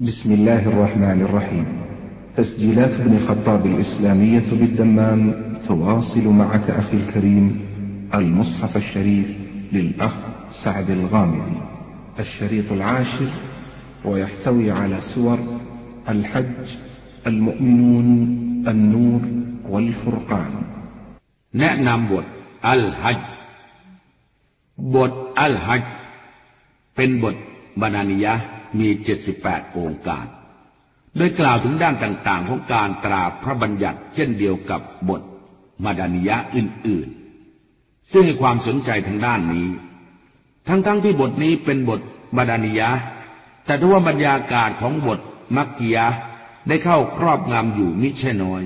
بسم الله الرحمن الرحيم تسجيلات ابن خطاب الإسلامية بالدمام تواصل معك أخي الكريم المصحف الشريف للأخ سعد الغامدي الشريط العاشر ويحتوي على سور الحج المؤمنون النور والفرقان แนะนำบทอัลฮัจญ์บทอัลฮัจญ์เป็นบทบรรณานิยะ ห์มี78องค์การ โดยกล่าวถึงด้านต่างๆ ของการตราพระบัญญัติเช่นเดียวกับบทมาดานิยะอื่นๆ ซึ่งให้ความสนใจทางด้านนี้ ทั้งๆทที่บทนี้เป็นบทมาดานิยะ แต่ทว่าบรรยากาศของบทมักกิยะได้เข้าครอบงำอยู่มิใช่น้อย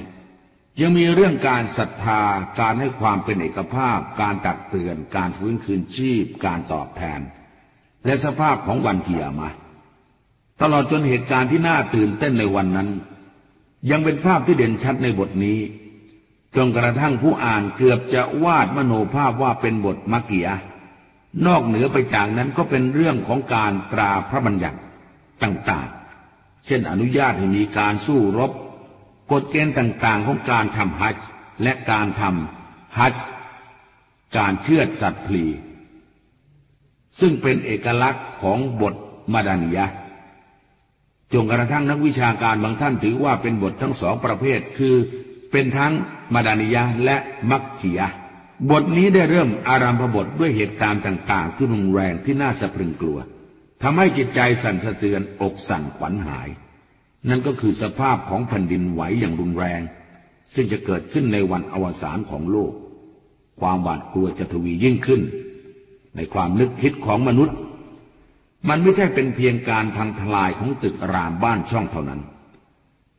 ยังมีเรื่องการศรัทธา การให้ความเป็นเอกภาพ การตักเตือน การฟื้นคืนชีพ การตอบแทน และสภาพของวันเกียรมา ตลอดจนเหตุการณ์ที่น่าตื่นเต้นในวันนั้น ยังเป็นภาพที่เด่นชัดในบทนี้ จนกระทั่งผู้อ่านเกือบจะวาดมโนภาพว่าเป็นบทมักเกียนอกเหนือไปจากนั้นก็เป็นเรื่องของการตราพระบัญญัติต่างๆ เช่นอนุญาตให้มีการสู้รบ กฎเกณฑ์ต่างๆ ของการทำฮัจจ์และการทำฮัจจ์การเชือดสัตว์พลี ซึ่งเป็นเอกลักษณ์ของบทมาดานิยะ จนกระทั่งนักวิชาการบางท่านถือว่าเป็นบททั้งสองประเภท คือ เป็นทั้งมาดานิยะและมักขียะบทนี้ได้เริ่มอารัมพบทด้วยเหตุการณ์ต่าง ๆ ที่รุนแรงที่น่าสะพรึงกลัวทำให้จิตใจสั่นสะเทือนอกสั่นขวัญหาย นั่นก็คือสภาพของแผ่นดินไหวอย่างรุนแรง ซึ่งจะเกิดขึ้นในวันอวสานของโลก ความหวาดกลัวจะทวียิ่งขึ้น ในความนึกคิดของมนุษย์ มันไม่ใช่เป็นเพียงการพังทลายของตึกรามบ้านช่องเท่านั้น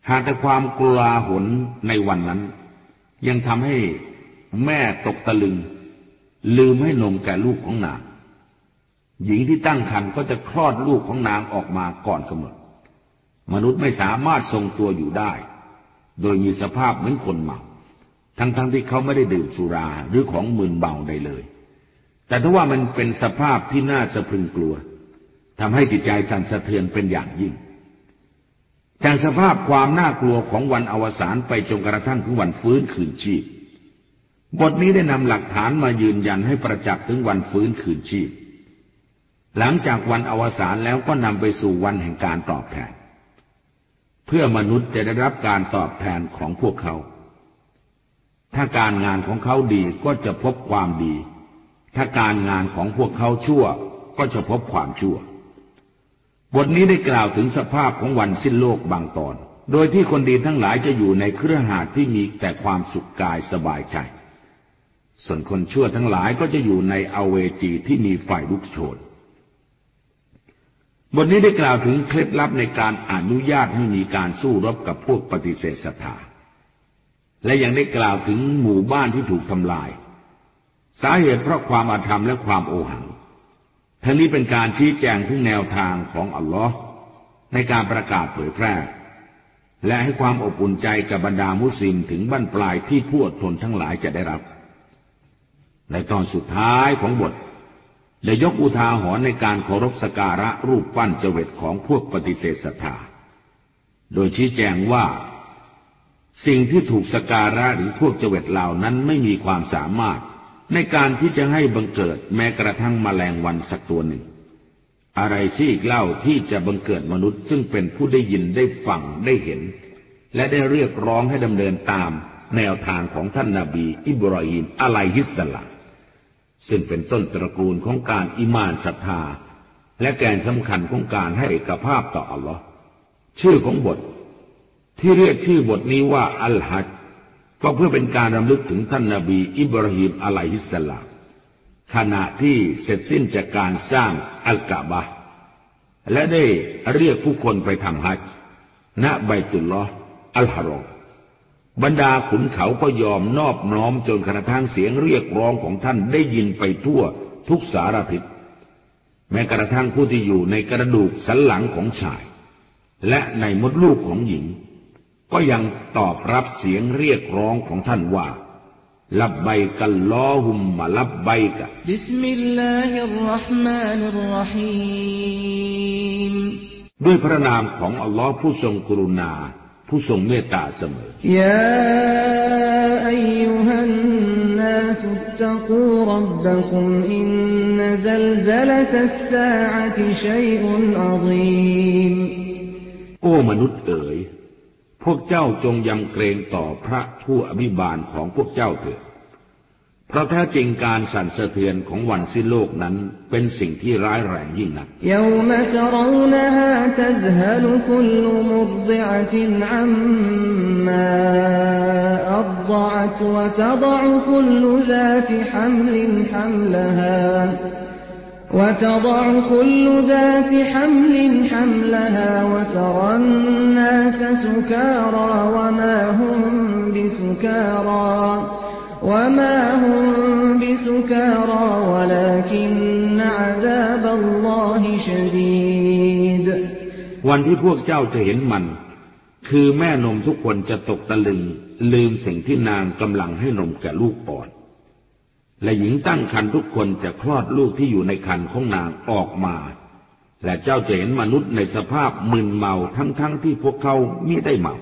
หากแต่ความกลาหนในวันนั้น ยังทำให้แม่ตกตะลึง ลืมให้นมแก่ลูกของนาง หญิงที่ตั้งครรภ์ก็จะคลอดลูกของนางออกมาก่อนกำหนด มนุษย์ไม่สามารถทรงตัวอยู่ได้ โดยมีสภาพเหมือนคนเมา ทั้งๆทที่เขาไม่ได้ดื่มสุราหรือของมึนเบาใดเลย แต่ถ้าว่ามันเป็นสภาพที่น่าสะพรึงกลัว ทำให้จิตใจสั่นสะเทือนเป็นอย่างยิ่ง จากสภาพความน่ากลัวของวันอวสานไปจนกระทั่งถึงวันฟื้นคืนชีพ บทนี้ได้นำหลักฐานมายืนยันให้ประจักษ์ถึงวันฟื้นคืนชีพ หลังจากวันอวสานแล้วก็นำไปสู่วันแห่งการตอบแทน เพื่อมนุษย์จะได้รับการตอบแทนของพวกเขา ถ้าการงานของเขาดีก็จะพบความดี ถ้าการงานของพวกเขาชั่วก็จะพบความชั่ว บทนี้ได้กล่าวถึงสภาพของวันสิ้นโลกบางตอน โดยที่คนดีทั้งหลายจะอยู่ในเครือหาดที่มีแต่ความสุขกายสบายใจ ส่วนคนชั่วทั้งหลายก็จะอยู่ในอเวจีที่มีไฟลุกโชน บทนี้ได้กล่าวถึงเคล็ดลับในการอนุญาตให้มีการสู้รบกับพวกปฏิเสธศรัทธา และยังได้กล่าวถึงหมู่บ้านที่ถูกทำลาย สาเหตุเพราะความอาธรรมและความโอหัง ทั้งนี้เป็นการชี้แจงถึงแนวทางของอัลลอฮ์ในการประกาศเผยแพร่ และให้ความอบอุ่นใจกับบรรดามุสลิมถึงบั้นปลายที่ผู้อดทนทั้งหลายจะได้รับ ในตอนสุดท้ายของบทได้ยกอุทาหรณ์ในการเคารพสการะรูปปั้นเจวิตของพวกปฏิเสธศรัทธา โดยชี้แจงว่า สิ่งที่ถูกสการะหรือพวกเจวิตเหล่านั้นไม่มีความสามารถ ในการที่จะให้บังเกิดแม้กระทั่งมแมลงวันสักตัวหนึ่ง อะไรที่อีกเล่าที่จะบังเกิดมนุษย์ซึ่งเป็นผู้ได้ยินได้ฟังได้เห็น และได้เรียกร้องให้ดำเนินตามแนวทางของท่านนาบี อิบรอฮิมอะไลฮิสลาซึ่งเป็นต้นตระกูลของการอิมานศรัทธา และแกนสำคัญของการให้เอกภาพต่ออัลลอฮ์ชื่อของบท ที่เรียกชื่อบทนี้ว่าอัลฮัจ ก็เพื่อเป็นการรำลึกถึงท่านนาบี อิบราฮิมอะลัยฮิสสลามขณะที่เสร็จสิ้นจากการสร้างอัลกะบะและได้เรียกผู้คนไปทำฮัจญ์ณใบตุลลอฮ์อัลฮารอมบรรดาขุนเขาก็ยอมนอบน้อมจนกระทั่งเสียงเรียกร้องของท่านได้ยินไปทั่วทุกสารพิษแม้กระทั่งผู้ที่อยู่ในกระดูกสันหลังของชาย และในมดลูกของหญิง ก็ยังตอบรับเสียงเรียกร้องของท่านว่า لبيك اللهم لبيك بسم الله الرحمن الرحيمมด้วยพระนามของอัลลอฮ์ผู้ทรงกรุณา ผู้ทรงเมตตาเสมอยาอัยยุฮันนาสุตตะกูรับบัคุมอินนซัลซัลตัสซาอะติชัยอุนอะซีมโอ้มนุษย์เอ๋ย พวกเจ้าจงยำเกรงต่อพระผู้อภิบาลของพวกเจ้าเถิด เพราะแท้จริงการสั่นสะเทือนของวันสิ้นโลกนั้นเป็นสิ่งที่ร้ายแรงยิ่งนักเ وتضع كل ذات حمل حملها وترى الناس سكارى وما هم بسكارى وما هم بسكارى ولكن عذاب الله شديد วันที่พวกเจ้าจะเห็นมัน คือแม่นมทุกคนจะตกตะลึงลืมสิ่งที่นางกำลังให้นมแก่ลูกอ่อน และหญิงตั้งครรภ์ทุกคนจะคลอดลูกที่อยู่ในครรภ์ของนางออกมา และเจ้าจะเห็นมนุษย์ในสภาพมึนเมาทั้งๆทที่พวกเขามิได้เมา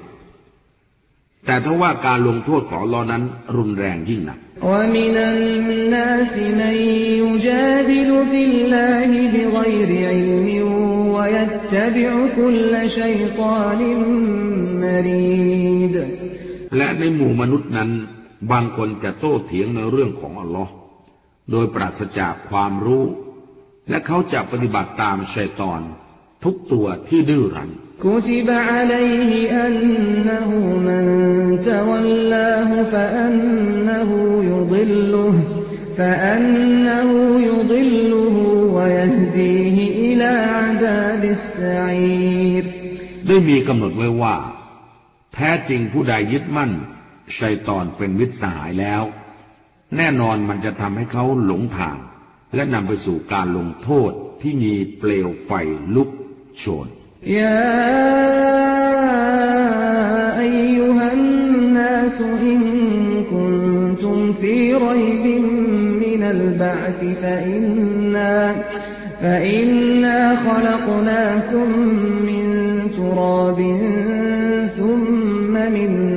แต่ถ้าว่าการลงโทษของลอนั้นรุนแรงยิ่งนักและในหมู่มนุษย์นั้น บางคนจะโต้เถียงในเรื่องของอัลลอฮ์โดยปราศจากความรู้ และเขาจะปฏิบัติตามชัยตอน ทุกตัวที่ดื้อรั้นกุติบะอัลัยฮิอันนะฮูมันตะวัลลาฮุฟะอันนะฮูยุฎิลลุฮฟะอันนะฮูยุฎิลลุฮวะยะฮดีฮิอิลาอะซาบิสซะอีรได้มีกำหนดไว้ว่า แท้จริงผู้ใดยึดมั่น ชัยตอนเป็นมิตรสหายแล้ว แน่นอนมันจะทำให้เขาหลงทาง และนำไปสู่การลงโทษที่มีเปลวไฟลุกโชนยาอัยยุฮันนาสอินคุนตุมฟีรัยบินมินัลบะธฟะอินนา فإنا خلقناكم من تراب ثم من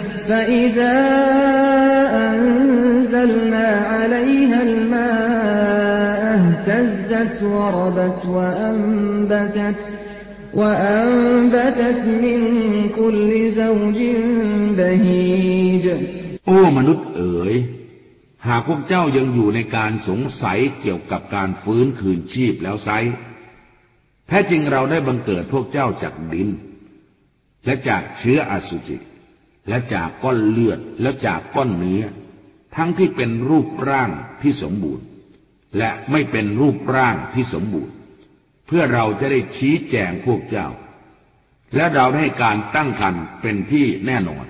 فإذا أنزلنا عليها الماء اهتزت وربت وأنبتت وأنبتت من كل زوج بهيج โอ้มนุษย์เอ๋ย หากพวกเจ้ายังอยู่ในการสงสัยเกี่ยวกับการฟื้นคืนชีพแล้วไซแท้จริงเราได้บังเกิดพวกเจ้าจากดิน และจากเชื้ออสุจิ และจากก้อนเลือดและจากก้อนเนื้อ ทั้งที่เป็นรูปร่างที่สมบูรณ์ และไม่เป็นรูปร่างที่สมบูรณ์ เพื่อเราจะได้ชี้แจงพวกเจ้า และเราให้การตั้งครรภ์เป็นที่แน่นอน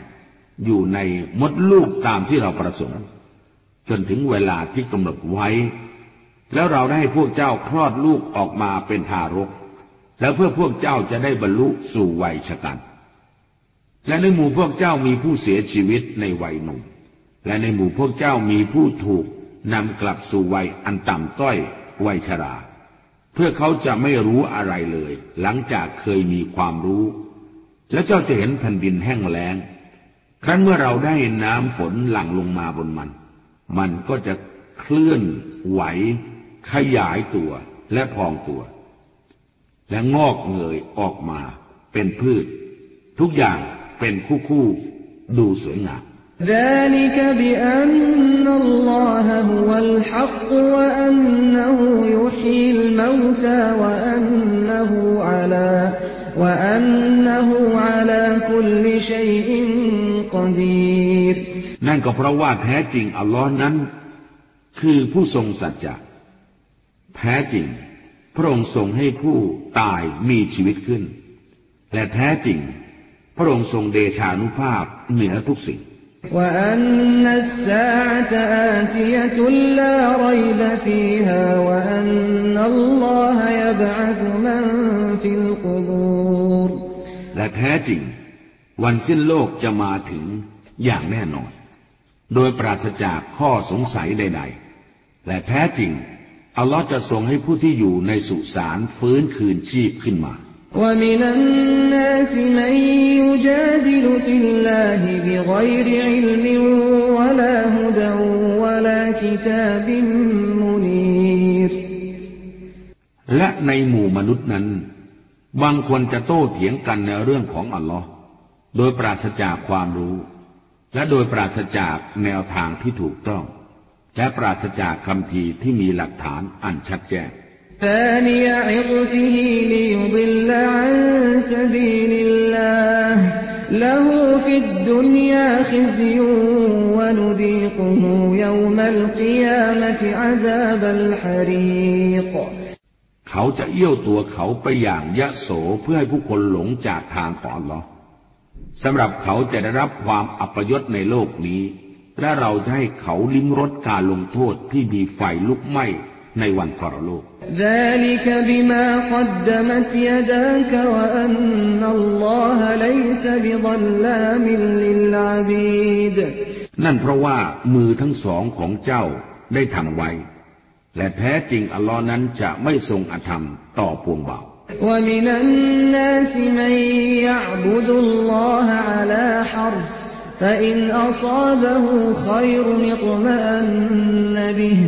อยู่ในมดลูกตามที่เราประสงค์ จนถึงเวลาที่กำหนดไว้ แล้วเราได้ให้พวกเจ้าคลอดลูกออกมาเป็นทารก แล้วเพื่อพวกเจ้าจะได้บรรลุสู่วัยชกัน และในหมู่พวกเจ้ามีผู้เสียชีวิตในวัยหนุ่ม และในหมู่พวกเจ้ามีผู้ถูกนำกลับสู่วัยอันต่ำต้อยวัยชรา เพื่อเขาจะไม่รู้อะไรเลย หลังจากเคยมีความรู้ และเจ้าจะเห็นแผ่นดินแห้งแล้ง ครั้นเมื่อเราได้น้ำฝนหลั่งลงมาบนมัน มันก็จะเคลื่อนไหว ขยายตัวและพองตัว และงอกเงยออกมาเป็นพืช ทุกอย่าง เป็นคู่คู่ดูสวยงาม ذلك بأن الله هو الحق وأنه يحيي الموتى وأنه على وأنه على كل شيء قدير นั่นก็เพราะว่าแท้จริงอัลลอฮ์นั้น คือผู้ทรงสัจจะแท้จริง พระองค์ทรงให้ผู้ตายมีชีวิตขึ้น และแท้จริง พระองค์ทรงเดชานุภาพเหนือทุกสิ่ง وأن الساعة آتية لا ريب فيها وأن الله يبعث من في القبور และแท้จริง วันสิ้นโลกจะมาถึงอย่างแน่นอน โดยปราศจากข้อสงสัยใด ๆ และแท้จริง อัลลอฮ์จะทรงให้ผู้ที่อยู่ในสุสานฟื้นคืนชีพขึ้นมา ومن الناس من يجادل في الله بغير علم ولا هدى ولا كتاب منير และในหมู่มนุษย์นั้น บางคนจะโต้เถียงกันในเรื่องของอัลลอฮ์โดยปราศจากความรู้ และโดยปราศจากแนวทางที่ถูกต้อง และปราศจากคำพีที่มีหลักฐานอันชัดแจ้ง ثاني عطفه ليضل عن سبيل الله له في الدنيا خزي ونذيقه يوم القيامة عذاب الحريق เขาจะเอี้ยวตัวเขาไปอย่างยะโสเพื่อให้ผู้คนหลงจากทางของอัลลอฮ์สำหรับเขาจะได้รับความอัปยศในโลกนี้ และเราจะให้เขาลิ้มรสการลงโทษที่มีไฟลุกไหม้ ในวันปรโลก ذلك بما قدمت يداك وأن الله ليس بظلام للعبيد นั่นเพราะว่ามือทั้งสองของเจ้าได้ทำไว้ และแท้จริงอัลลอฮ์นั้นจะไม่ทรงอธรรมต่อปวงเบา ومن الناس من يعبد الله على حرف فإن أصابه خير اطمأن به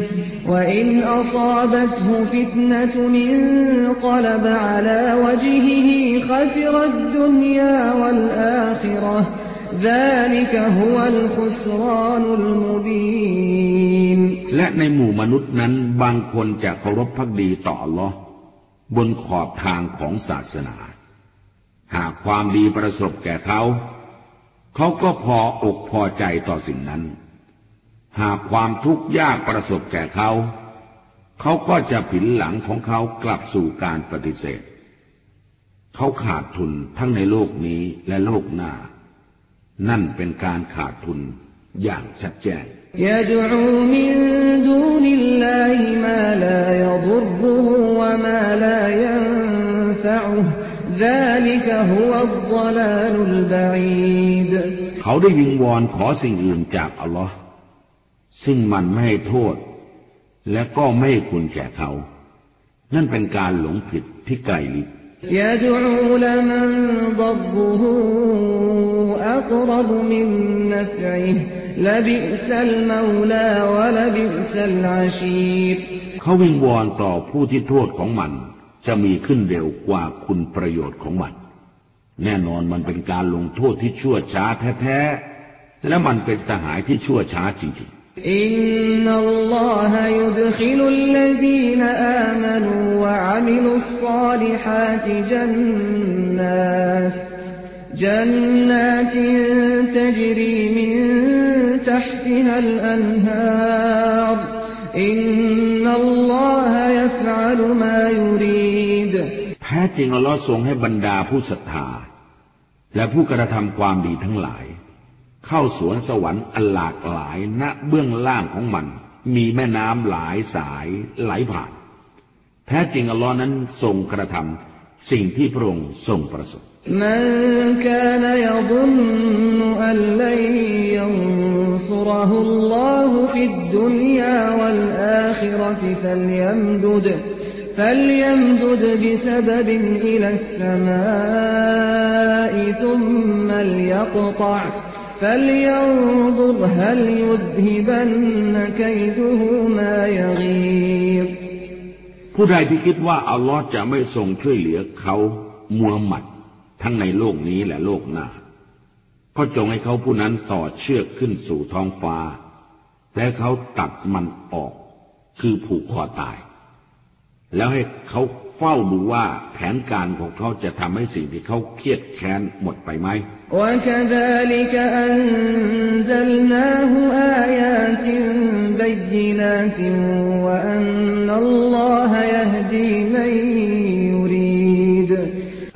وإن أصابته فتنة انقلب على وجهه خسر الدنيا والآخرة ذلك هو الخسران المبين และในหมู่มนุษย์นั้นบางคนจะเคารพพักดีต่ออัลลอฮ์บนขอบทางของศาสนา หากความดีประสบแก่เขา เขาก็พออกพอใจต่อสิ่งนั้น หากความทุกข์ยากประสบแก่เขา เขาก็จะผินหลังของเขากลับสู่การปฏิเสธ เขาขาดทุนทั้งในโลกนี้และโลกหน้า นั่นเป็นการขาดทุนอย่างชัดแจ้งเขาได้ยิงวอนขอสิ่งอื่นจากอัลลอฮ์ ซึ่งมันไม่ให้โทษ และก็ไม่คุณแก่เขา นั่นเป็นการหลงผิดที่ไกลลิบเขาวิงวอนต่อผู้ที่โทษของมัน จะมีขึ้นเร็วกว่าคุณประโยชน์ของมัน แน่นอนมันเป็นการลงโทษที่ชั่วช้าแท้ๆและมันเป็นสหายที่ชั่วช้าจริงๆ إن الله يدخل الذين آمنوا وعملوا الصالحات جنات جنات تجري من تحتها الأنهار إن الله يفعل ما يريد ๆ แท้จริงอัลลอฮ์ทรงให้บรรดาผู้ศรัทธา และผู้กระทำความดีทั้งหลาย เข้าสวนสวรรค์อันหลากหลายณเบื้องล่างของมัน มีแม่น้ำหลายสายไหลผ่าน แท้จริงอัลลอฮ์นั้นทรงกระทำสิ่งที่พระองค์ทรงประสบ من كان يظن أن لن ينصره الله في الدنيا والآخرة فليمدد فليمدد بسبب إلى السماء ثم ليقطع فلينظر هل يذهبن كيده ما يغيظ ผู้ใดที่คิดว่าอัลลอฮ์จะไม่ทรงช่วยเหลือเขามัวหมัด ทั้งในโลกนี้และโลกหน้า ก็จงให้เขาผู้นั้นต่อเชือกขึ้นสู่ท้องฟ้า และเขาตัดมันออก คือผูกคอตาย แล้วให้เขา เฝ้าดูว่าแผนการของเขาจะทำให้สิ่งที่เขาเครียดแค้นหมดไปไหม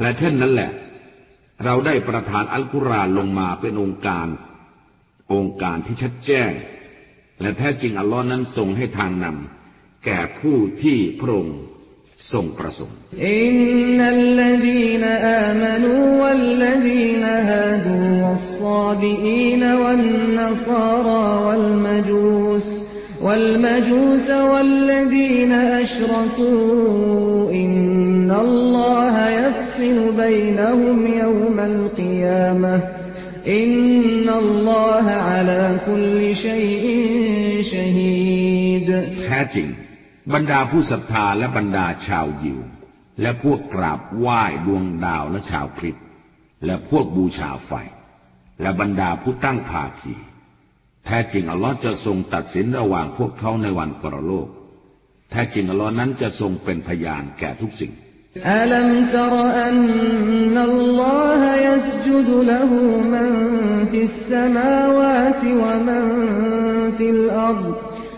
และเช่นนั้นแหละ เราได้ประทานอัลกุรอานลงมาเป็นองค์การ องค์การที่ชัดแจ้ง และแท้จริงอัลลอฮ์นั้นทรงให้ทางนำแก่ผู้ที่พระอง ทรงประสงค์ อินนัลลดีนอามานูวัลลดีนฮาดูวัศซาบีอีนวันนัซาราวัลมจูส والمجوس والذين أشركوا إن الله يفصل بينهم يوم القيامة إن الله على كل شيء شهيد แท้จริง บรรดาผู้ศรัทธาและบรรดาชาวยิว และพวกกราบไหว้ดวงดาวและชาวคริสและพวกบูชาไฟ และบรรดาผู้ตั้งภาคี แท้จริงอัลลอฮ์จะทรงตัดสินระหว่างพวกเขาในวันกรโลก แท้จริงอัลลอฮ์นั้นจะทรงเป็นพยานแก่ทุกสิ่งألم تر أن الله يسجد له من في السماوات ومن في الأرض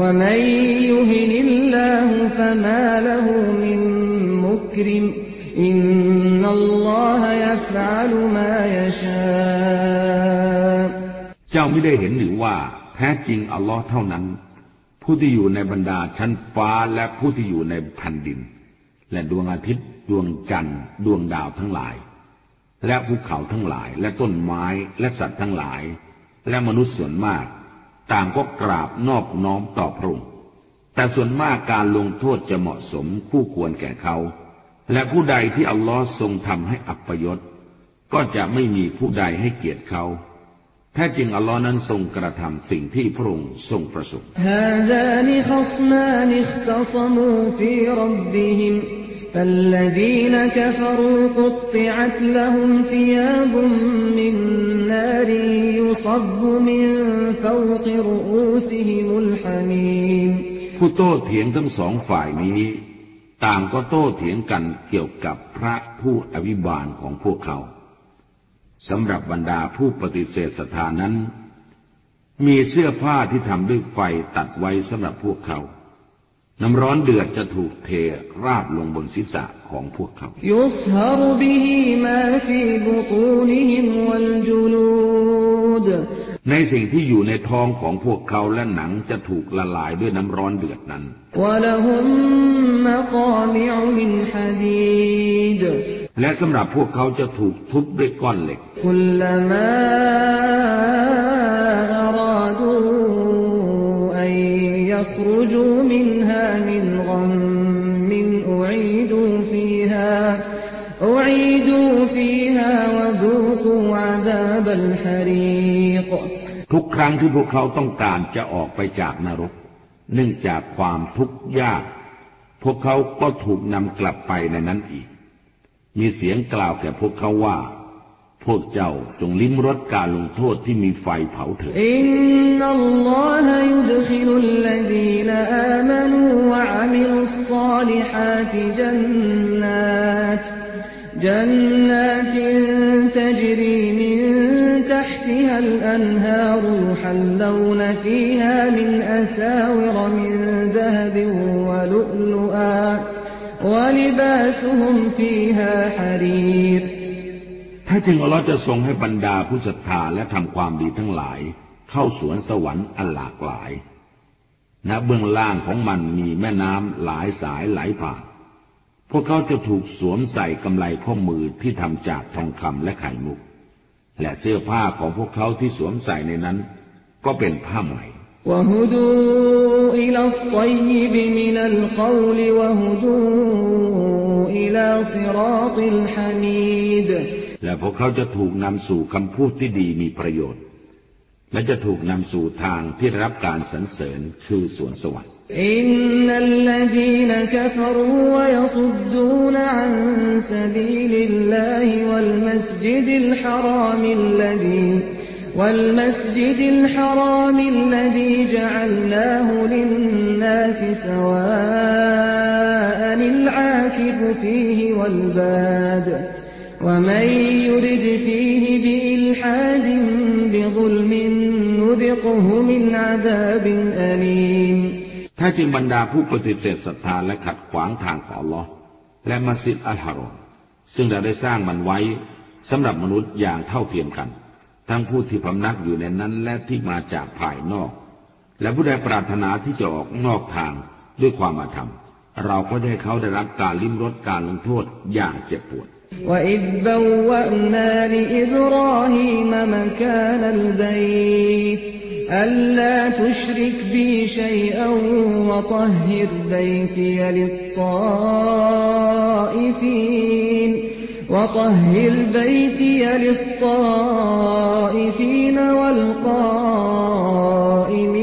ومن يهن الله فما له من مكرم إن الله يفعل ما يشاء เจ้าไม่ได้เห็นหรือว่าแท้จริงอัลลอฮ์เท่านั้น ผู้ที่อยู่ในบรรดาชั้นฟ้าและผู้ที่อยู่ในแผ่นดิน และดวงอาทิตย์ดวงจันทร์ดวงดาวทั้งหลาย และภูเขาทั้งหลาย และต้นไม้และสัตว์ทั้งหลาย และมนุษย์ส่วนมาก ต่างก็กราบนอบน้อมต่อพระองค์ แต่ส่วนมากการลงโทษจะเหมาะสมคู่ควรแก่เขา และผู้ใดที่อัลลอฮ์ทรงทำให้อัปยศ ก็จะไม่มีผู้ใดให้เกียรติเขาแท้จริงอัลลอฮ์นั้นทรงกระทำสิ่งที่พระองค์ทรงประสงค์ هذان خصمان اختصموا في ربهم فالذين كفروا قطعت لهم ثياب من نار يصب من فوق رؤوسهم الحميم ผู้โต้เถียงทั้งสองฝ่ายนี้ ต่างก็โต้เถียงกันเกี่ยวกับพระผู้อวิบาลของพวกเขาสำหรับบรรดาผู้ปฏิเสธศรัทธานั้น มีเสื้อผ้าที่ทำด้วยไฟตัดไว้สำหรับพวกเขา น้ำร้อนเดือดจะถูกเทราบลงบนศีรษะของพวกเขาในสิ่งที่อยู่ในท้องของพวกเขาและหนังจะถูกละลายด้วยน้ำร้อนเดือดนั้น และสำหรับพวกเขาจะถูกทุบด้วยก้อนเหล็ก يخرجوا منها من غم أعيدوا فيها أعيدوا فيها وذوقوا عذاب الحريق ทุกครั้งที่พวกเขาต้องการจะออกไปจากนรก เนื่องจากความทุกข์ยาก พวกเขาก็ถูกนำกลับไปในนั้นอีก มีเสียงกล่าวแก่พวกเขาว่า พวกเจ้าจงลิ้มรสการลงโทษที่มีไฟเผาเถิด إن الله يدخل الذين آمنوا وعملوا الصالحات جنات جنات تجري من تحتها الأنهار يحلون فيها من أساور من ذهب ولؤلؤا ولباسهم فيها حرير ท้จริงอัลลอฮ์จะทรงให้บรรดาผู้ศรัทธาและทำความดีทั้งหลาย เข้าสวนสวรรค์อันหลากหลายณเบื้องล่างของมันมีแม่น้ำหลายสายไหลผ่านพวกเขาจะถูกสวมใส่กำไลข้อมือที่ทำจากทองคำและไข่มุก และเสื้อผ้าของพวกเขาที่สวมใส่ในนั้น ก็เป็นผ้าใหม่และ من القول وهدوا إلى صراط الحميد และพวกเขาจะถูกนำสู่คำพูดที่ดีมีประโยชน์ และจะถูกนำสู่ทางที่ได้รับการสรรเสริญคือสวนสวรรค์ إن الذين كفروا ويصدون عن سبيل الله والمسجد الحرام الذي والمسجد الحرام الذي جعلناه للناس سواء العاكف فيه والباد ومن يرد فيه بإلحاد بظلم نذقه من عذاب أليم ถ้าจริงบรรดาผู้ปฏิเสธศรัทธาและขัดขวางทางของอัลลอฮ์และมัสยิดอัลฮารอมซึ่งเราได้สร้างมันไว้สำหรับมนุษย์อย่างเท่าเทียมกัน ทั้งผู้ที่พำนักอยู่ในนั้นและที่มาจากภายนอก และผู้ใดปรารถนาที่จะออกนอกทางด้วยความอาธรรม เราก็ได้เขาได้รับการลิ้มรสการลงโทษอย่างเจ็บปวด وإذ بوأنا لإبراهيم مكان البيت ألا تشرك بي شيئا وطهر بيتي للطائفين وطهر بيتي للطائفين والقائمين والركع السجود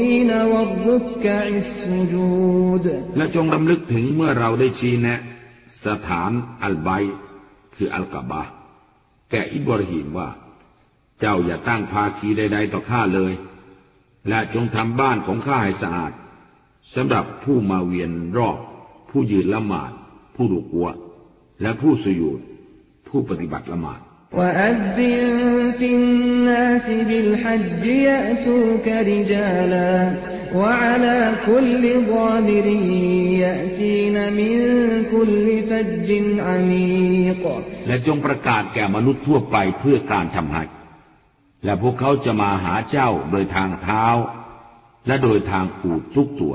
และจงรำลึกถึงเมื่อเราได้ชี้แนะ สถานอัลไบคืออัลกะบะห์แก่อิบราฮิมว่า เจ้าอย่าตั้งภาคีใด ๆ ต่อข้าเลย และจงทำบ้านของข้าให้สะอาดสำหรับผู้มาเวียนรอบ ผู้ยืนละหมาด ผู้รุกัว และผู้สยุดผู้ปฏิบัติละหมาด وأذن في الناس بالحج يأتوك رجالا وعلى كل ضامر يأتين من كل فج عميق และจงประกาศแก่มนุษย์ทั่วไปเพื่อการทำให้และพวกเขาจะมาหาเจ้าโดยทางเท้า และโดยทางอูดทุกตัว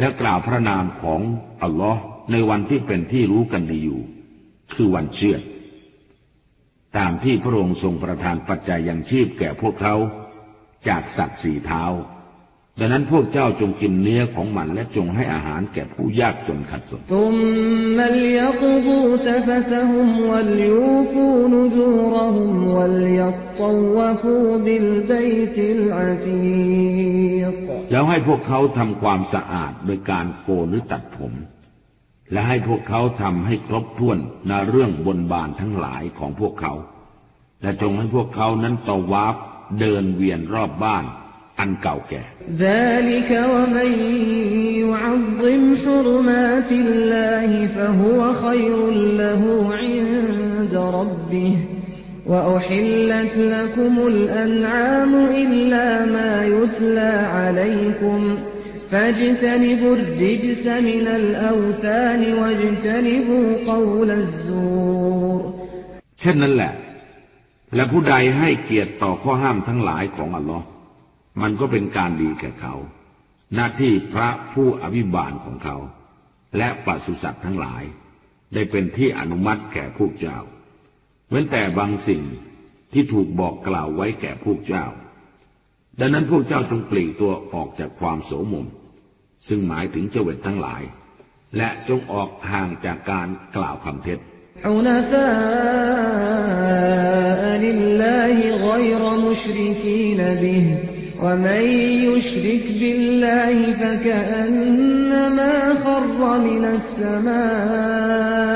และกล่าวพระนามของอัลลอฮ์ในวันที่เป็นที่รู้กันดีอยู่ คือวันเชื่อ ตามที่พระองค์ทรงประทานปัจจัยยังชีพแก่พวกเขา จากสัตว์สี่เท้า ดังนั้นพวกเจ้าจงกินเนื้อของมันและจงให้อาหารแก่ผู้ยากจนขัดสนแล้วให้พวกเขาทำความสะอาดโดยการโกนหรือตัดผม และให้พวกเขาทำให้ครบถ้วนในเรื่องบนบานทั้งหลายของพวกเขา และจงให้พวกเขานั้นตวาฟเดินเวียนรอบบ้าน อันเก่าแก่ ذلك ومن يعظم حرمات الله فهو خير له عند ربه وأحلت لكم الأنعام إلا ما يتلى عليكم فاجتنبوا الرجس من الأوثان واجتنبوا قول الزور เช่นนั้นแหละ และผู้ใดให้เกียรติต่อข้อห้ามทั้งหลายของอัลลอฮ์ มันก็เป็นการดีแก่เขา หน้าที่พระผู้อภิบาลของเขา และปศุสัตว์ทั้งหลาย ได้เป็นที่อนุมัติแก่พวกเจ้า เว้นแต่บางสิ่งที่ถูกบอกกล่าวไว้แก่พวกเจ้า ดังนั้นพวกเจ้าจงปลีกตัวออกจากความโสมม ซึ่งหมายถึงเจวิตทั้งหลาย และจงออกห่างจากการกล่าวคำเท็จ حنفاء لله غير مشركين به ومن يشرك بالله فكأنما خر من السماء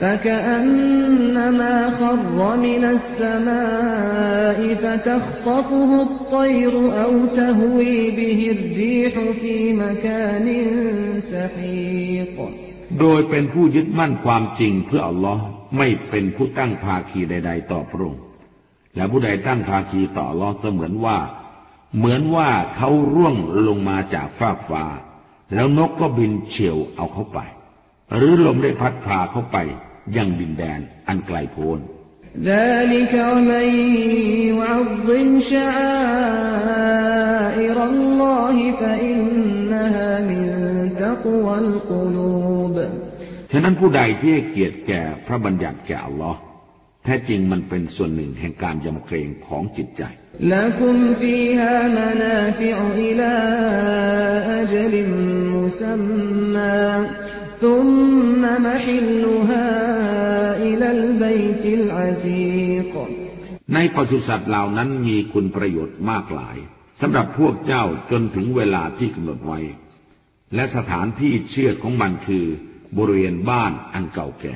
فكأنما خر من السماء فتخطفه الطير أو تهوي به الريح في مكان سحيق โดยเป็นผู้ยึดมั่นความจริงเพื่ออัลลอฮ์ไม่เป็นผู้ตั้งภาคีใด ๆ ต่อพระองค์ และผู้ใดตั้งภาคีต่อลอเสมือนว่า เหมือนว่าเขาร่วงลงมาจากฟากฟ้า แล้วนกก็บินเฉียวเอาเขาไป หรือลมได้พัดพาเขาไปยังดินแดนอันไกลโพ้นฉะนั้นผู้ใดที่เกียรติแก่พระบัญญัติแก่อัลลอฮ์ แท้จริงมันเป็นส่วนหนึ่งแห่งการยำเกรงของจิตใจ ในปศุสัตว์เหล่านั้นมีคุณประโยชน์มากหลายสำหรับพวกเจ้าจนถึงเวลาที่กำหนดไว้ และสถานที่เชื่อของมันคือบริเวณบ้านอันเก่าแก่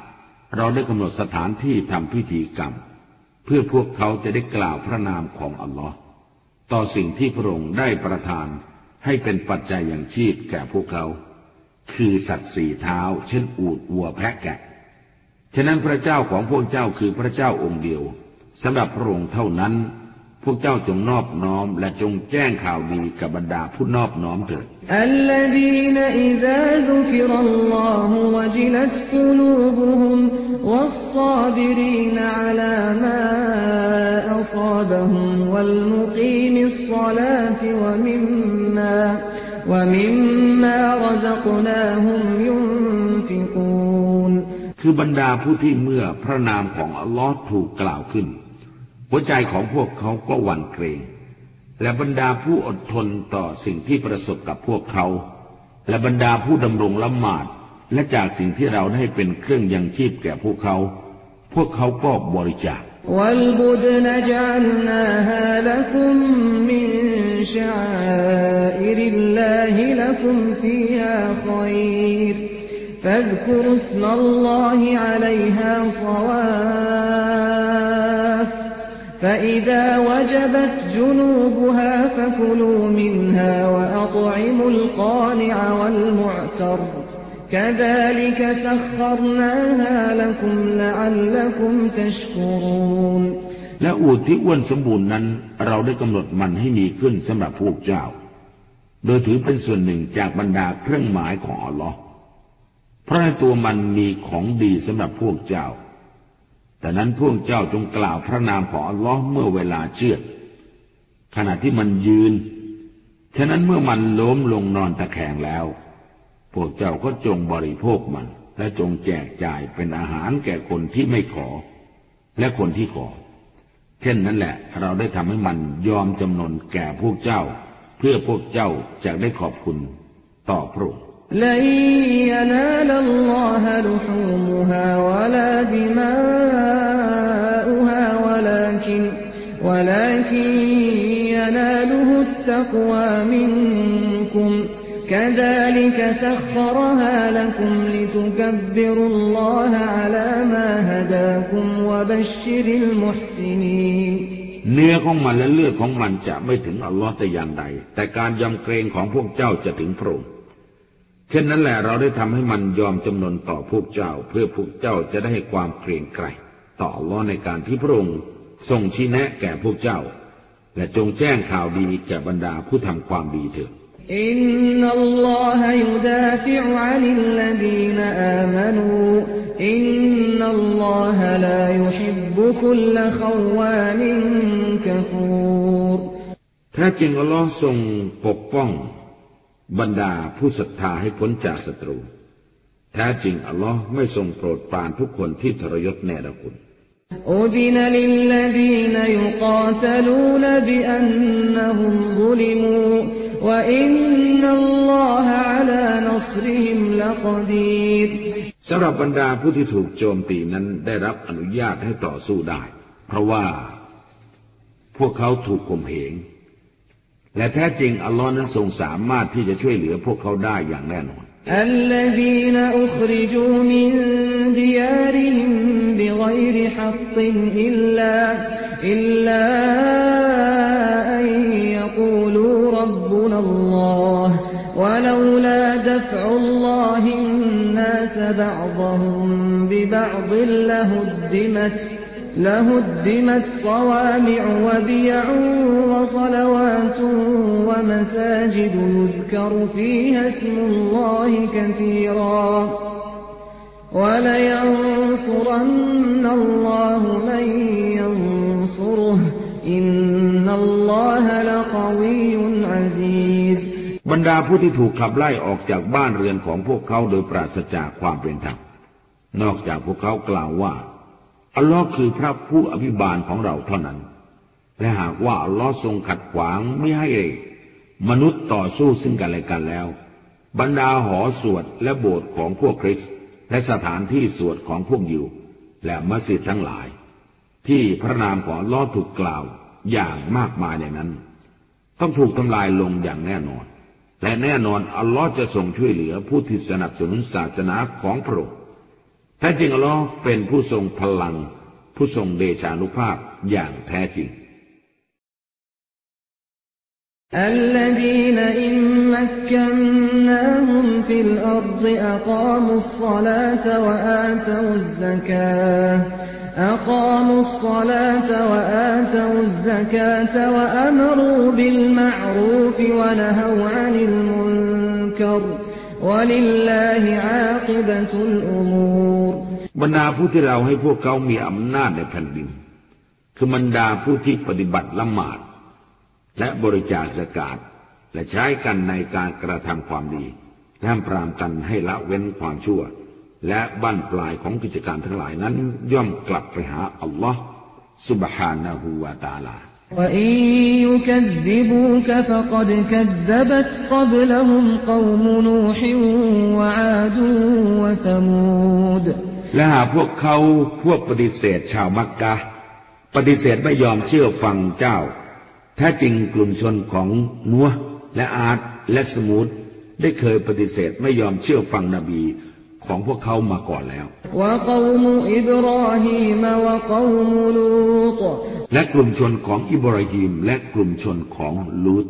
เราได้กำหนดสถานที่ทำพิธีกรรม เพื่อพวกเขาจะได้กล่าวพระนามของอัลลอฮ์ต่อสิ่งที่พระองค์ได้ประทานให้เป็นปัจจัยอย่างชีพแก่พวกเขา คือสัตว์สี่เท้า เช่นอูดวัวแพะแกะ ฉะนั้นพระเจ้าของพวกเจ้าคือพระเจ้าองค์เดียวสำหรับพระองค์เท่านั้น พวกเจ้าจงนอบน้อมและจงแจ้งข่าวดีกับบรรดาผู้นอบน้อมเถิดคือบรรดาผู้ที่เมื่อพระนามของอัลลอฮ์ถูกกล่าวขึ้น หัวใจของพวกเขาก็หวั่นเกรง และบรรดาผู้อดทนต่อสิ่งที่ประสบกับพวกเขา และบรรดาผู้ดำรงละหมาด และจากสิ่งที่เราได้เป็นเครื่องยังชีพแก่พวกเขา พวกเขาก็บริจาค والبدن جعلناها لكم من شعائر الله لكم فيها خير فاذكروا اسم الله عليها صواف فإذا وجبت جنوبها فكلوا منها وأطعموا القانع والمعتر كذلك سخرناها لكم لعلكم تشكرون และอูฐที่อ้วนสมบูรณ์นั้น เราได้กำหนดมันให้มีขึ้นสำหรับพวกเจ้า โดยถือเป็นส่วนหนึ่งจากบรรดาเครื่องหมายของอัลลอฮ์เพราะในตัวมันมีของดีสำหรับพวกเจ้า แต่นั้นพวกเจ้าจงกล่าวพระนามของอัลลอฮ์เมื่อเวลาเชื่อขณะที่มันยืน ฉะนั้นเมื่อมันล้มลงนอนตะแคงแล้ว พวกเจ้าก็จงบริโภคมัน และจงแจกจ่ายเป็นอาหารแก่คนที่ไม่ขอ และคนที่ขอ เช่นนั้นแหละ เราได้ทำให้มันยอมจำนนแก่พวกเจ้า เพื่อพวกเจ้าจะได้ขอบคุณต่อพระองค์ لن ينال الله لحومها ولا دماؤها ولكن ولكن يناله التقوى منكم كذلك سخرها لكم لتكبروا الله على ما هداكم وبشر المحسنين เนื้อของมันและเลือดของมันจะไม่ถึงอัลลอฮ์แต่อย่างใด แต่การยำเกรงของพวกเจ้าจะถึงพระองค์ เช่นนั้นแหละเราได้ทำให้มันยอมจำนนต่อพวกเจ้า เพื่อพวกเจ้าจะได้ให้ความเกรงไกรต่อลอในการที่พระองค์ส่งชี้แนะแก่พวกเจ้า และจงแจ้งข่าวดีแก่บรรดาผู้ทำความดีเถิดอินนัลลอฮยุดาฟิอุอัลลดีนอามานูอินإن الله لا يحب كل خوان كفورแท้จริงอัลลอฮ์ทรงปกป้อง บรรดาผู้ศรัทธาให้พ้นจากศัตรู แท้จริงอัลลอฮ์ไม่ทรงโปรดปรานทุกคนที่ทรยศแน่ละคุณأذن للذين يقاتلون بأنهم ظلموا وإن الله على نصرهم لقديرีรสำหรับบรรดาผู้ที่ถูกโจมตีนั้นได้รับอนุญาตให้ต่อสู้ได้ เพราะว่า พวกเขาถูกข่มเหง และแท้จริงอัลลอฮ์นั้นทรงสามารถที่จะช่วยเหลือพวกเขาได้อย่างแน่นอน الذين أخرجوا من ديارهم بغير حق إلا إلا أن يقولوا ربنا الله ولولا دفع الله الناس بعضهم ببعض لهدمت لهدمت صوامع وبيع وصلوات ومساجد يذكر فيها اسم الله كثيرا ولينصرن الله من ينصره إن الله لقوي عزيز บรรดาผู้ที่ถูกขับไล่ออกจากบ้านเรือนของพวกเขาโดยปราศจากความเป็นธรรมนอกจากพวกเขากล่าวว่า อัลลอฮ์คือพระผู้อภิบาลของเราเท่านั้น และหากว่าอัลลอฮ์ทรงขัดขวางไม่ให้มนุษย์ต่อสู้ซึ่งกันและกันแล้ว บรรดาหอสวดและโบสถ์ของพวกคริสต์และสถานที่สวดของพวกยิว และมัสยิดทั้งหลาย ที่พระนามของลอถูกกล่าวอย่างมากมายในนั้น ต้องถูกทำลายลงอย่างแน่นอน และแน่นอนอัลลอฮ์จะทรงช่วยเหลือผู้ที่สนับสนุนศาสนาของพระองค์ แท้จริงอัลลอฮ์เป็นผู้ทรงพลัง ผู้ทรงเดชานุภาพอย่างแท้จริง الذين إن مكناهم في الأرض أقاموا الصلاة وآتوا الزكاة أقاموا الصلاة وآتوا الزكاة وأمروا بالمعروف ونهوا عن المنكر ولله عاقبة الأمور บรรดาผู้ที่เราให้พวกเขามีอำนาจในแผ่นดิน คือบรรดาผู้ที่ปฏิบัติละหมาด และบริจาคสกาดและใช้กันในการกระทำความดีห้ามปรามกันให้ละเว้นความชั่ว และบั้นปลายของกิจการทั้งหลายนั้น ย่อมกลับไปหาอัลลอฮ์ سبحانه และ تعالى وإن يكذبوك فقد كذبت قبلهم قوم نوح وعاد وثمود และหากพวกเขาพวกปฏิเสธชาวมักกะ ปฏิเสธไม่ยอมเชื่อฟังเจ้า แท้จริงกลุ่มชนของนัวและอาดและสมุดได้เคยปฏิเสธไม่ยอมเชื่อฟังนบี ของพวกเขามาก่อนแล้ว และกลุ่มชนของอิบราฮิมและกลุ่มชนของลูต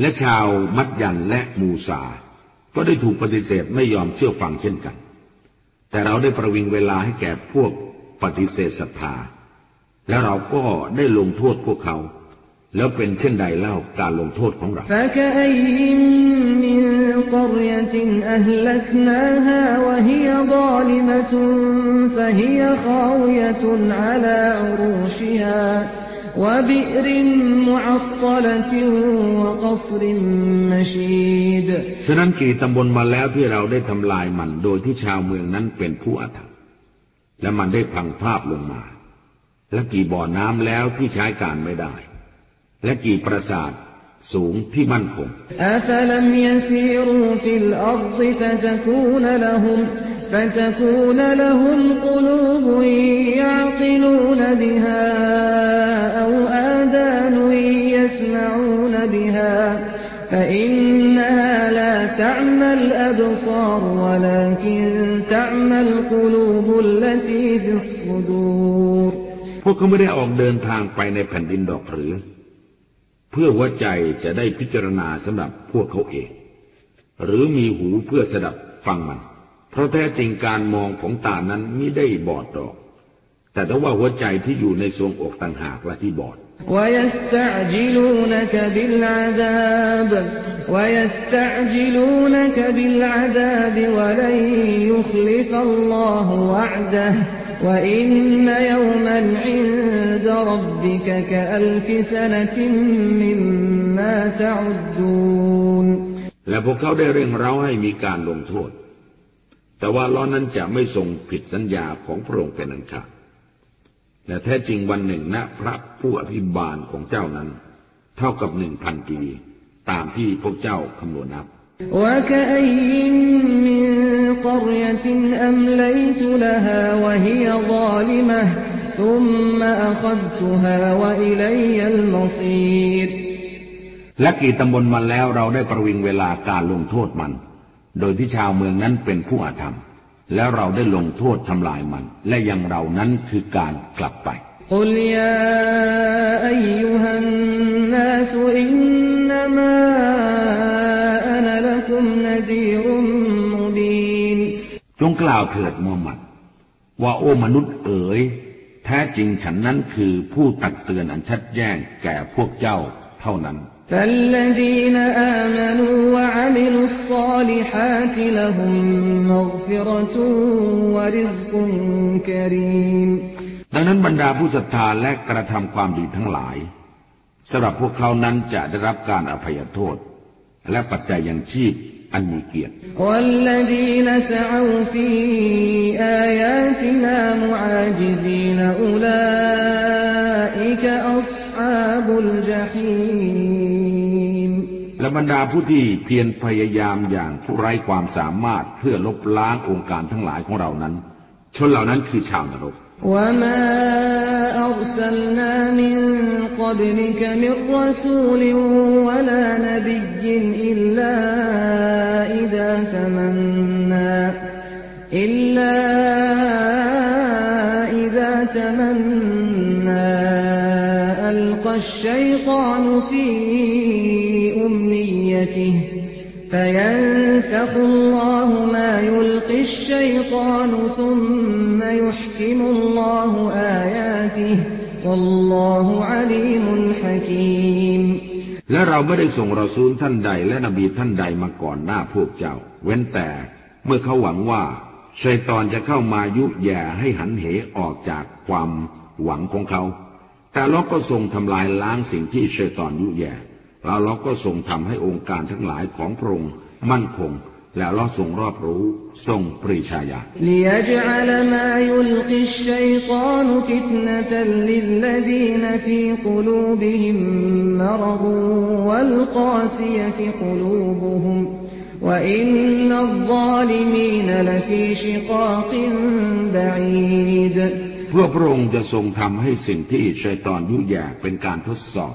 และชาวมัดยันและมูซา ก็ได้ถูกปฏิเสธไม่ยอมเชื่อฟังเช่นกัน แต่เราได้ประวิงเวลาให้แก่พวก ปฏิเสธศรัทธา แล้วเราก็ได้ลงโทษพวกเขา แล้วเป็นเช่นใดเล่าการลงโทษของเราฉะนั้นกี่ตำบลมาแล้วที่เราได้ทำลายมันโดยที่ชาวเมืองนั้นเป็นผู้อาถรรม และมันได้พังภาพลงมา และกี่บ่อน้ำแล้วที่ใช้การไม่ได้ และกี่ปราสาทสูงที่มั่นคง أفلم يسيروا في الأرض فتكون لهم فتكون لهم قلوب يعقلون بها أو آذان يسمعون بها فإنها لا تعمى الأبصار ولكن تعمى القلوب التي في الصدور พวกเขาไม่ได้ออกเดินทางไปในแผ่นดินดอกหรือ เพื่อหัวใจจะได้พิจารณาสำหรับพวกเขาเอง หรือมีหูเพื่อสดับฟังมัน เพราะแท้จริงการมองของตานั้นไม่ได้บอดดอก แต่ถ้าว่าหัวใจที่อยู่ในทรวงอกต่างหากละที่บอด ويستعجلونك بالعذاب ويستعجلونك بالعذاب ولن يخلف الله وعده وإن يوما عند ربك كألف سنة مما تعدون และพวกเขาได้เร่งเร้าให้มีการลงโทษ แต่ว่าล้อนั้นจะไม่ทรงผิดสัญญาของพระองค์เป็นอันขาด และแท้จริงวันหนึ่งณนะพระผู้อภิบาลของเจ้านั้น เท่ากับหนึ่งพันปี ตามที่พวกเจ้าคำนวณนับและกี่ตำบลมาแล้วเราได้ประวิงเวลาการลงโทษมัน โดยที่ชาวเมืองนั้นเป็นผู้อาธรรม แล้วเราได้ลงโทษทำลายมัน และยังเรานั้นคือการกลับไปกลยาอยุหันนัสอินนมะอนลคุมนดีรุมมบีนจงกล่าวเถิดมูฮัมหมัด ว่าโอ้มนุษย์เอ๋ย แท้จริงฉันนั้นคือผู้ตักเตือนอันชัดแจ้งแก่พวกเจ้าเท่านั้น فالذين آمنوا وعملوا الصالحات لهم مغفرة ورزق كريم ดังนั้นบรรดาผู้ศรัทธาและกระทำความดีทั้งหลายสำหรับพวกเขานั้นจะได้รับการอภัยโทษ และปัจจัยยังชีพอันมีเกียรติ والذين سعوا في และบรรดาผู้ที่เพียรพยายามอย่างผู้ไร้ความสามารถเพื่อลบล้างองค์การทั้งหลายของเรานั้น ชนเหล่านั้นคือชาวนรก وما أرسلنا من قبلك من رسول ولا نبي إلا إذا تمنى إلا إذا تمنى ألقى الشيطان في أمنيته فينسخ الله ما يلقي الشيطان ثم يحكم الله آياته والله عليم حكيم และเราไม่ได้ส่งรอซูลท่านใดและนบีท่านใดมาก่อนหน้าพวกเจ้า เว้นแต่เมื่อเขาหวังว่าชัยตอนจะเข้ามายุแย่ให้หันเหออกจากความหวังของเขา แต่เราก็ทรงทำลายล้างสิ่งที่ชัยตอนยุแย่ แล้วเราก็ทรงทำให้องค์การทั้งหลายของพระองค์มั่นคง แล้วเราทรงรอบรู้ทรงปริชาญาเพื่อพระองค์จะทรงทำให้สิ่งที่ชัยตอนยุ่ยแย่เป็นการทดสอบ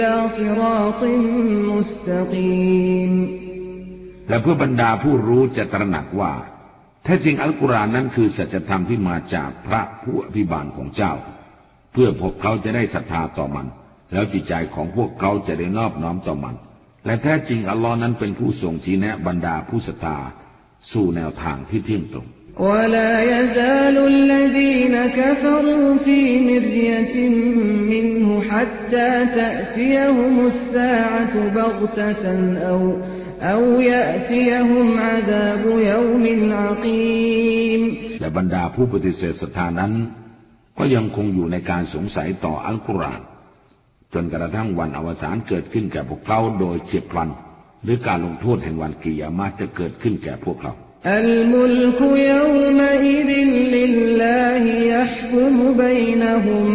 إلى صراط مستقيم และเพื่อบรรดาผู้รู้จะตระหนักว่าแท้จริงอัลกุรอานนั้นคือสัจธรรมที่มาจากพระผู้อภิบาลของเจ้า เพื่อพวกเขาจะได้ศรัทธาต่อมัน แล้วจิตใจของพวกเขาจะได้นอบน้อมต่อมัน และแท้จริงอัลลอฮ์นั้นเป็นผู้ทรงชี้แนะบรรดาผู้ศรัทธาสู่แนวทางที่เที่ยงตรง ولا يزال الذين كفروا في مرية منه حتى تأتيهم الساعة بغتة أو أو يأتيهم عذاب يوم عقيم และบรรดาผู้ปฏิเสธศรัทธานั้น ก็ยังคงอยู่ในการสงสัยต่ออัลกุรอาน จนกระทั่งวันอวสานเกิดขึ้นแก่พวกเขาโดยเฉียบพลัน หรือการลงโทษแห่งวันกิยามะห์จะเกิดขึ้นแก่พวกเขา الملك يومئذ لله يحكم بينهم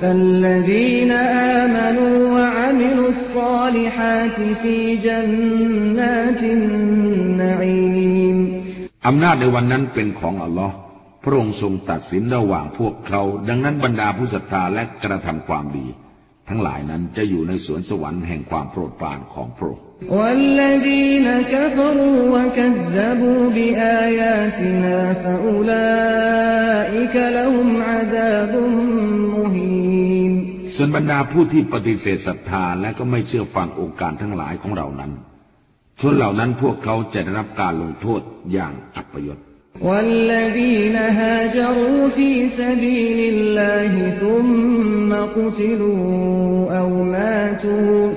فالذين آمنوا وعملوا الصالحات في جنات النعيم อำนาจในวันนั้นเป็นของอัลลอฮ์พระองค์ทรงตัดสินระหว่างพวกเขา ดังนั้นบรรดาผู้ศรัทธาและกระทำความดี ทั้งหลายนั้นจะอยู่ในสวนสวรรค์แห่งความโปรดปรานของพระองค์ส่วนบรรดาผู้ที่ปฏิเสธศรัทธาและก็ไม่เชื่อฟังองค์การทั้งหลายของเรานั้น ชนเหล่านั้นพวกเขาจะได้รับการลงโทษอย่างอัปยศ والذين هاجروا في سبيل الله ثم قتلوا أو ماتوا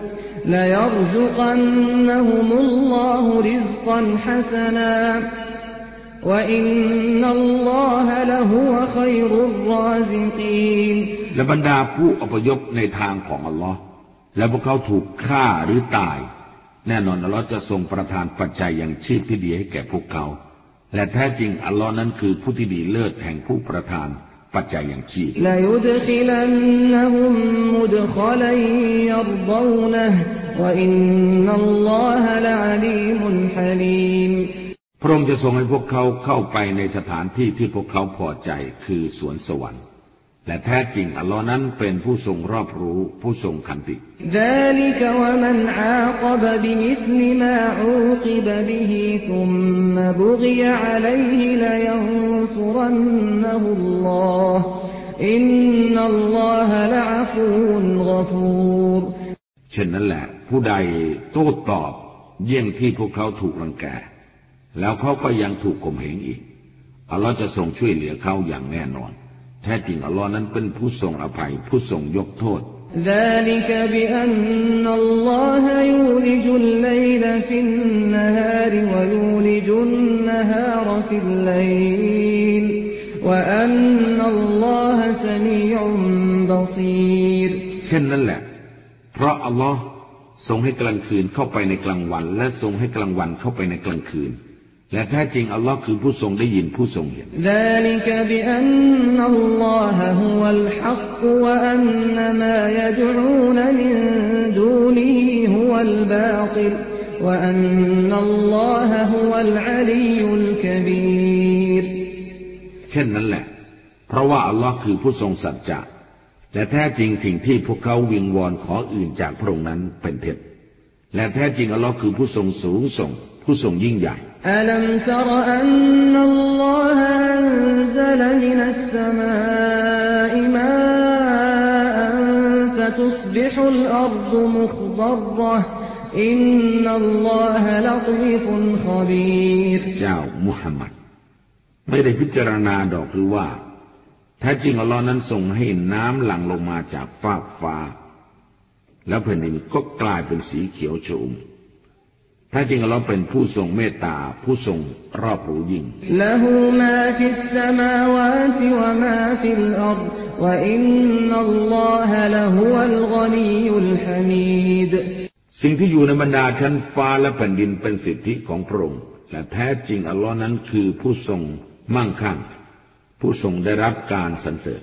ليرزقنهم الله رزقا حسنا وإن الله لهو خير الرازقين และบรรดาผู้อพยพในทางของอัลลอฮ์และพวกเขาถูกฆ่าหรือตาย แน่นอนอัลลอฮ์จะทรงประทานปัจจัยอย่างชีพที่ดีให้แก่พวกเขา และแท้จริงอัลลอฮ์นั้นคือผู้ที่ดีเลิศแห่งผู้ประทานปัจจัยอย่างชีพพระองค์จะทรงให้พวกเขาเข้าไปในสถานที่ที่พวกเขาพอใจคือสวนสวรรค์ และแท้จริงอัลลอฮ์นั้นเป็นผู้ทรงรอบรู้ผู้ทรงขันติ เช่นนั้นแหละ ผู้ใดโต้ตอบ เยี่ยงที่พวกเขาถูกรังแก แล้วเขาก็ยังถูกข่มเหงอีกอัลลอฮ์จะทรงช่วยเหลือเขาอย่างแน่นอน แท้จริงอัลลอฮ์นั้นเป็นผู้ทรงอภัย ผู้ทรงยกโทษ ذلك بأن الله يولج الليل في النهار ويولج النهار في الليل وأن الله سميع بصير เช่นนั้นแหละ เพราะอัลลอฮ์ทรงให้กลางคืนเข้าไปในกลางวัน และทรงให้กลางวันเข้าไปในกลางคืน และแท้จริงอัลลอฮ์คือผู้ทรงได้ยินผู้ทรงเห็นนี่เช่นนั้นแหละ เพราะว่าอัลลอฮ์คือผู้ทรงสัจจะและแท้จริงสิ่งที่พวกเขาวิงวอนขออื่นจากพระองค์นั้นเป็นเท็จและแท้จริงอัลลอฮ์คือผู้ทรงสูงส่ง ผู้ทรงยิ่งใหญ่ ألم تر أن الله أنزل من السماء ماء فتصبح الأرض مخضرة إن الله لطيف خبير เจ้ามุฮัมมัด ไม่ได้พิจารณาดอกหรือว่า แท้จริงอัลลอฮ์นั้นทรงให้น้ำหลั่งลงมาจากฟากฟ้า แล้วแผ่นดินก็กลายเป็นสีเขียวโฉม แท้จริงเราเป็นผู้ทรงเมตตาผู้ทรงรอบรู้ยิ่งสิ่งที่อยู่ในบรรดาชั้นฟ้าและแผ่นดินเป็นสิทธิของพระองค์และแท้จริงอัลลอฮ์นั้นคือผู้ทรงมั่งคั่ง ผู้ทรงได้รับการสรรเสริญ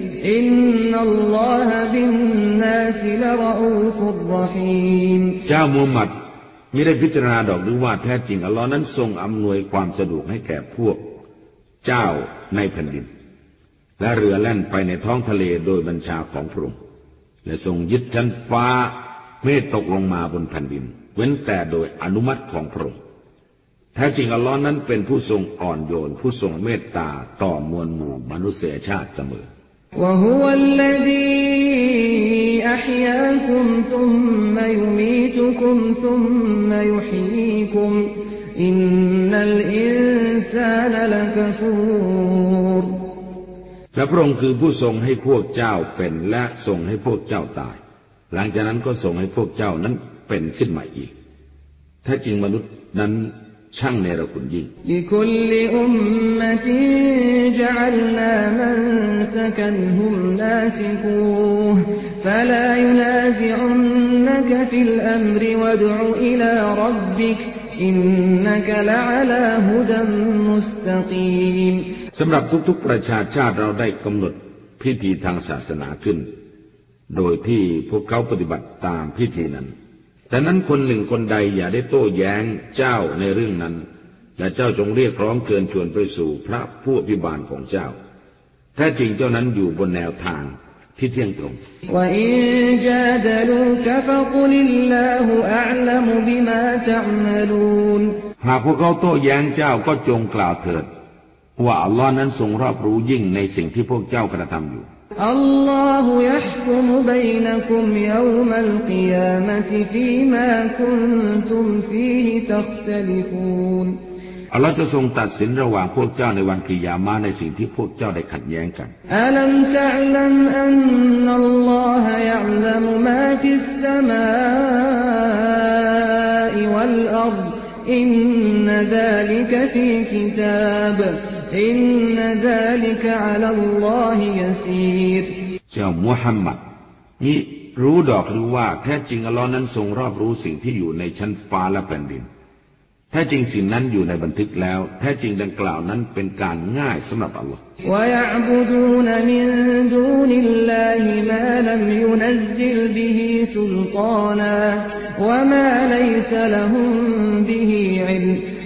อินนัลลอฮะบินนาซิลรอูฟุรรหีมเจ้ามูฮัมหมัดไม่ได้พิจารณาดอกหรือว่าแท้จริงอัลลอฮ์นั้นทรงอำนวยความสะดวกให้แก่พวก เจ้าในแผ่นดิน และเรือแล่นไปในท้องทะเลโดยบัญชาของพระองค์และทรงยึดชั้นฟ้าเมฆตกลงมาบนแผ่นดิน เว้นแต่โดยอนุมัติของพระองค์แท้จริงอัลลอฮ์นั้นเป็นผู้ทรงอ่อนโยน ผู้ทรงเมตตาต่อมวลหมู่มนุษยชาติเสมอ وهو الذي أحياكم ثم يميتكم ثم يحييكم إن الإنسان لكفور และพระองค์คือผู้ทรงให้พวกเจ้าเป็นและทรงให้พวกเจ้าตาย หลังจากนั้นก็ทรงให้พวกเจ้านั้นเป็นขึ้นใหม่อีก ถ้าจริงมนุษย์นั้น ช่างเนรคุณยิ่งสำหรับทุกๆประชาชาติเราได้กำหนดพิธีทางศาสนาขึ้น โดยที่พวกเขาปฏิบัติตามพิธีนั้น ดังนั้นคนหนึ่งคนใดอย่าได้โต้แย้งเจ้าในเรื่องนั้น และเจ้าจงเรียกร้องเกินชวนไปสู่พระผู้อภิบาลของเจ้า ถ้าจริงเจ้านั้นอยู่บนแนวทางที่เที่ยงตรงหากพวกเขาโต้แย้งเจ้าก็จงกล่าวเถิด ว่าอัลลอฮ์นั้นทรงรอบรู้ยิ่งในสิ่งที่พวกเจ้ากระทำอยู่ الله يحكم بينكم يوم القيامة فيما كنتم فيه تختلفون อัลลอฮ์จะทรงตัดสินระหว่างพวกเจ้าในวันกิยามาในสิ่งที่พวกเจ้าได้ขัดแย้งกันอัลัมตะลัมอันนัลลอฮะยะลัมมาฟิสสมาอิวัลอัรอินนะซาลิกฟีกิตาบ เจ้ามุฮัมมัดมิรู้ดอกหรือว่าแท้จริงอัลลอฮ์นั้นทรงรอบรู้สิ่งที่อยู่ในชั้นฟ้าและแผ่นดิน แท้จริงสิ่งนั้นอยู่ในบันทึกแล้ว แท้จริงดังกล่าวนั้นเป็นการง่ายสำหรับอัลลอฮ์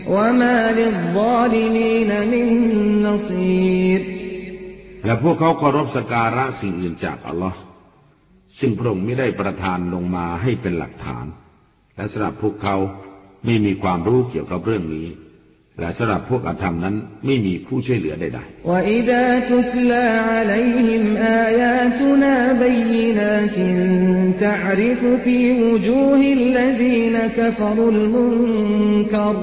الله ما لم ينزل به سلطانا وما ليس لهم به علم وما للظالمين من نصير และพวกเขาเคารพสกการะสิ่งอื่นจากอัลลอฮ์ซึ่งพระองค์ไม่ได้ประทานลงมาให้เป็นหลักฐาน และสำหรับพวกเขาไม่มีความรู้เกี่ยวกับเรื่องนี้ และสำหรับพวกอธรรมนั้นไม่มีผู้ช่วยเหลือใด وإذا تتلى عليهم آياتنا بينات تعرف في وجوه الذين كفروا المنكر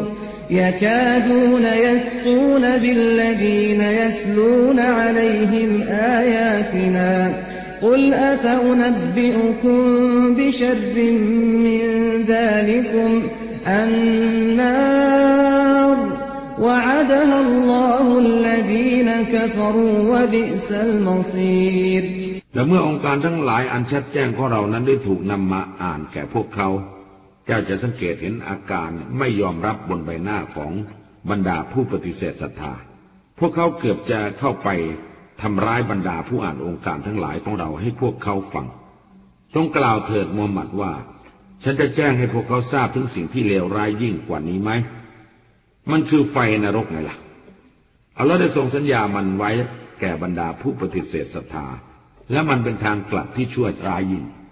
يكادون يسقون بالذين يتلون عليهم آياتنا قل أفأنبئكم بشر من ذلكم النار وعدها الله الذين كفروا وبئس المصير ๆ และเมื่อองค์การทั้งหลายอันชัดแจ้งของเรานั้นได้ถูกนำมาอ่านแก่พวกเขา เ จ้าจะสังเกตเห็นอาการไม่ยอมรับบนใบหน้าของบรรดาผู้ปฏิเสธศรัทธา พวกเขาเกือบจะเข้าไปทำร้ายบรรดาผู้อ่านองค์การทั้งหลายของเราให้พวกเขาฟัง จงกล่าวเถิดมูฮัมหมัดว่า ฉันจะแจ้งให้พวกเขาทราบถึงสิ่งที่เลวร้ายยิ่งกว่านี้ไหม มันคือไฟนรกไงล่ะ อัลลอฮ์ได้ทรงสัญญามันไว้แก่บรรดาผู้ปฏิเสธศรัทธา และมันเป็นทางกลับที่ชั่วร้ายยิ่ง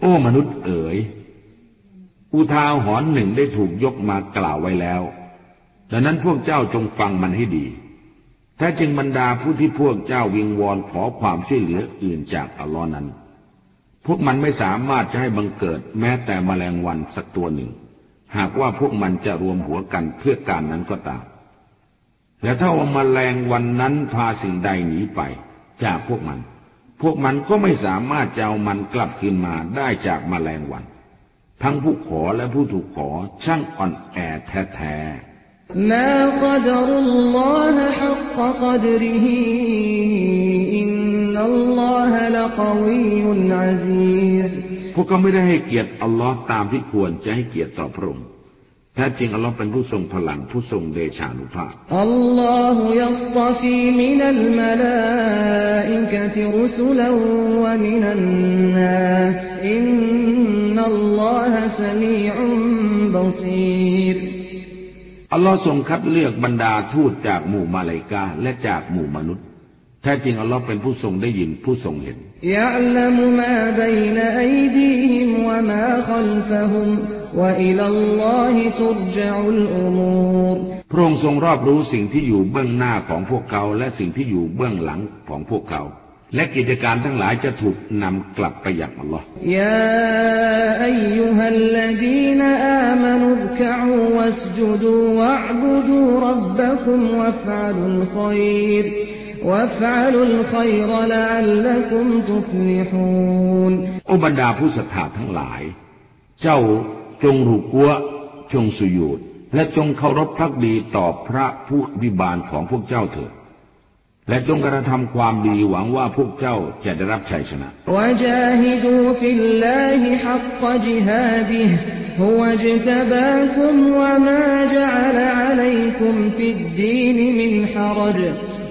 โอ้มนุษย์เอ๋ย อุทาหรณ์หนึ่งได้ถูกยกมากล่าวไว้แล้ว ดังนั้นพวกเจ้าจงฟังมันให้ดีแท้จริงบรรดาผู้ที่พวกเจ้าวิงวอนขอความช่วยเหลืออื่นจากอัลลอฮ์นั้น พวกมันไม่สามารถจะให้บังเกิดแม้แต่แมลงวันสักตัวหนึ่ง หากว่าพวกมันจะรวมหัวกันเพื่อการนั้นก็ตาม และถ้าว่าแมลงวันนั้นพาสิ่งใดหนีไปจากพวกมัน พวกมันก็ไม่สามารถจะเอามันกลับคืนมาได้จากมาแมลงวัน ทั้งผู้ขอและผู้ถูกขอช่างอ่อนแอแท้ๆมากัดรุลลอฮฮักกัดริฮีอินนัลลพวกเขาไม่ได้ให้เกียรติอัลลอฮ์ตามที่ควรจะให้เกียรติต่อพระองค์ แท้จริงอัลลอฮ์เป็นผู้ทรงพลังผู้ทรงเดชานุภาพอัลลอฮฺยัสตฟีมินัลมาลาอิกะติรุสุลวะมินันนัสอินนัลลอฮฺสมีอุมบอซีรอัลลอฮ์ทรงคัดเลือกบรรดาทูตจากหมู่มาลายกาและจากหมู่มนุษย์ แท้จริงอัลลอฮ์เป็นผู้ทรงได้ยินผู้ทรงเห็นพระองค์ทรงรอบรู้สิ่งที่อยู่เบื้องหน้าของพวกเขาและสิ่งที่อยู่เบื้องหลังของพวกเขา และกิจการทั้งหลายจะถูกนำกลับไปอย่างอัลลอยาอายุฮัลลดีนอามนุบกะอูวัสจุดูวะอ์บุดูรับบัคุมวะฟะลุลคอยร์ อุบรรดาผู้ศรัทธาทั้งหลาย เจ้าจงรูกัวจงสุยุดและจงเคารพพักดีต่อพระผู้วิบาลของพวกเจ้าเถิดและจงกระทำความดีหวังว่าพวกเจ้าจะได้รับชัยชนะและ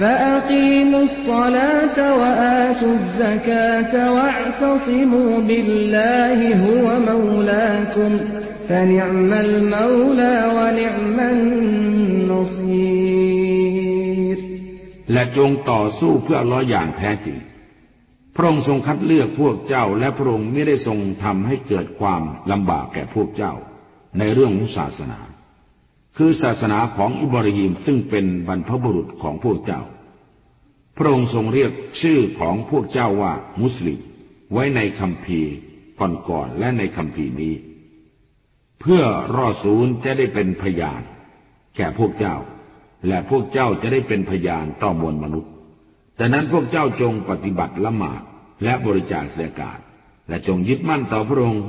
فأقيموا الصلاة وآتوا الزكاة واعتصموا بالله هو مولاكم فنعم المولى ونعم النصير และจงต่อสู้เพื่ออัลลอฮ์อย่างแท้จริง พระองค์ทรงคัดเลือกพวกเจ้า และพระองค์ไม่ได้ทรงทำให้เกิดความลำบากแก่พวกเจ้า ในเรื่องของศาสนา คือศาสนาของอิบราฮิมซึ่งเป็นบรรพบุรุษของพวกเจ้า พระองค์ทรงเรียกชื่อของพวกเจ้าว่ามุสลิมไว้ในคำพีก่อนๆและในคำพีนี้ เพื่อรอศูนย์จะได้เป็นพยาน แก่พวกเจ้า และพวกเจ้าจะได้เป็นพยานต่อมวลมนุษย์แต่นั้นพวกเจ้าจงปฏิบัติละหมาดและบริจาคเสียกาศและจงยึดมั่นต่อพระองค์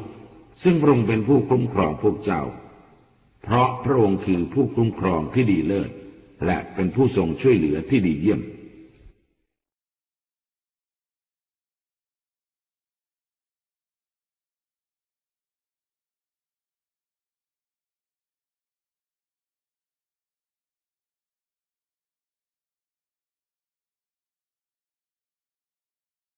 ซึ่งพระองค์เป็นผู้คุ้มครองพวกเจ้า เพราะพระองค์คือผู้คุ้มครองที่ดีเลิศ และเป็นผู้ทรงช่วยเหลือที่ดีเยี่ยม